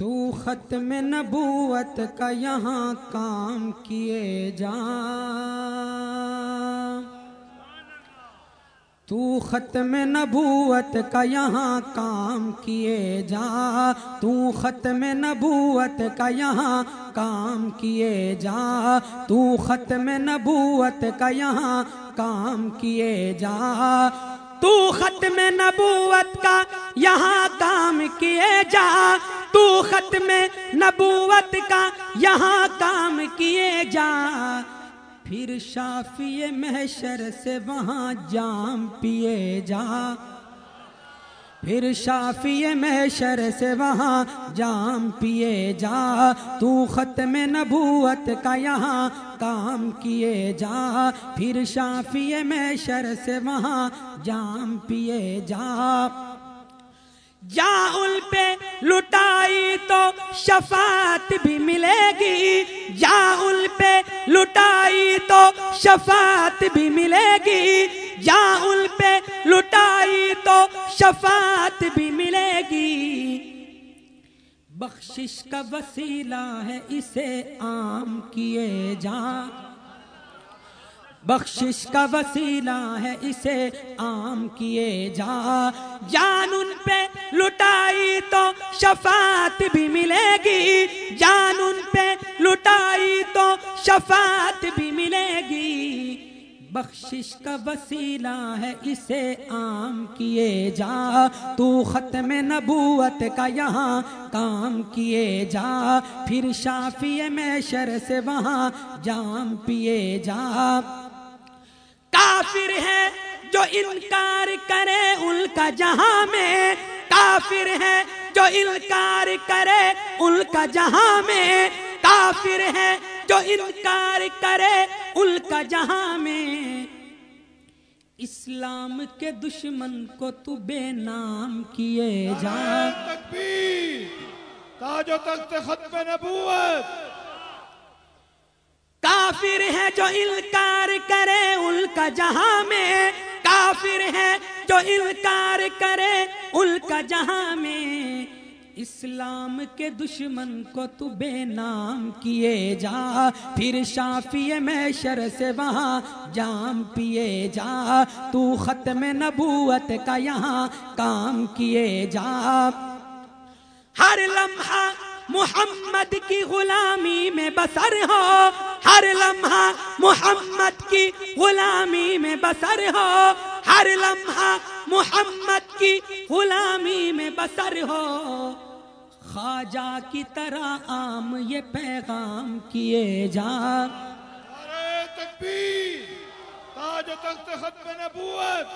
تو ختم نبوت کا یہاں کام کیے جا۔ تو ختم نبوت کا یہاں کام کیے جا۔ تو ختم نبوت کا یہاں کام کیے جا۔ تو ختم نبوت کا یہاں کام کیے جا۔ تو ختم نبوت کا یہاں کام کیے جا۔ تو ختم نبوت کا یہاں کام کیے جا۔ پھر شافی محشر سے وہاں جام پیے جا۔ پھر شافی محشر سے وہاں جام پیے جا۔ تو ختم نبوت کا یہاں کام کیے جا۔ پھر شافی محشر سے وہاں جام پیے جا۔ جا ان پہ لٹائی تو شفاعت بھی ملے گی۔ جا ان پہ لٹائی تو شفاعت بھی ملے گی۔ جا ان پہ لٹائی تو شفاعت بھی ملے گی۔ بخشش کا وسیلہ ہے اسے عام کیے جا۔ بخشش کا وسیلہ ہے اسے عام کیے جا۔ جان ان پہ لٹائی تو شفاعت بھی ملے گی۔ جان ان پہ لٹائی تو شفاعت بخشش کا وسیلہ ہے اسے عام کیے جا۔ تو ختم نبوت کا یہاں کام کیے جا۔ پھر شافی میشر سے وہاں جام پیے جا۔ کافر ہے جو انکار کرے ان کا جہاں میں۔ کافر ہے جو انکار کرے ان کا جہاں میں۔ کافر ہے جو انکار کرے ان کا جہاں میں۔ اسلام کے دشمن کو تو بے نام کیے جا۔ تاج و تخت ختم نبوت۔ کافر ہے جو انکار کرے ان کا جہاں میں۔ کافر ہے جو انکار کرے ان کا جہاں میں۔ اسلام کے دشمن کو تو بے نام کیے جا، پھر شافی میشر سے وہاں جام پیے جا۔ تو ختم نبوت کا یہاں کام کیے جا۔ ہر لمحہ محمد کی غلامی میں بسر ہو۔ ہر لمحہ محمد کی غلامی میں بسر ہو۔ ہر لمحہ محمد کی غلامی میں بسر ہو۔ خواجہ کی طرح عام یہ پیغام کیے جا۔ تکبیر تاج تخت ختم نبوت۔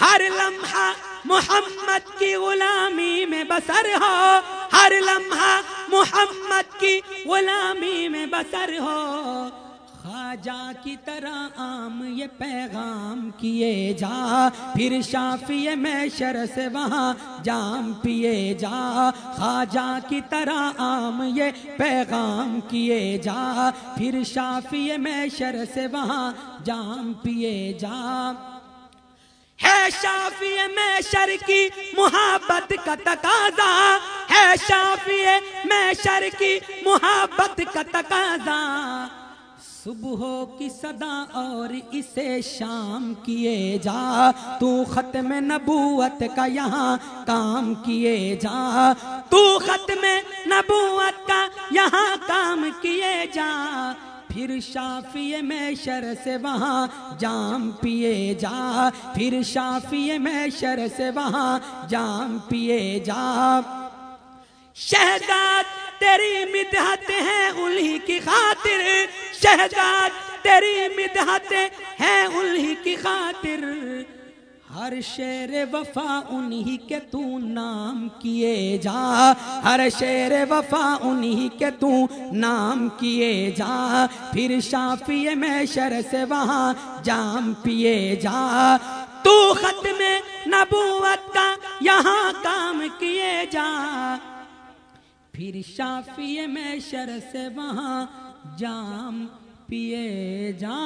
ہر لمحہ محمد کی غلامی میں بسر ہو۔ ہر لمحہ محمد کی غلامی میں بسر ہو۔ خواجہ کی طرح عام یہ پیغام کیے جا۔ پھر شافی میشر سے وہاں جام پیے جا۔ خواجہ کی طرح عام یہ پیغام کیے جا۔ پھر شافی میشر سے وہاں جام پیے جا۔ ہے شافی میں کی محبت کا تقاضا۔ ہے شافی میں کی محبت کا تقاضا۔ صبح کی صدا اور اسے شام کیے جا۔ تو ختم نبوت کا یہاں کام کیے جا۔ تو ختم نبوت کا یہاں کام کیے جا۔ پھر شافی میشر سے وہاں جام پیے جا۔ پھر شافی میشر سے وہاں جام پیے جا۔ شہزاد تیری مدحت ہے انہی کی خاطر۔ شہزاد تیری مدحت ہے انہی کی خاطر۔ ہر شیر وفا انہی کے تو نام کیے جا۔ ہر شیر وفا انہی کے تو نام کیے جا۔ پھر شافی میشر سے وہاں جام پیے جا۔ تو ختم نبوت کا یہاں کام کیے جا۔ پھر شافی میشر سے وہاں جام پیے جا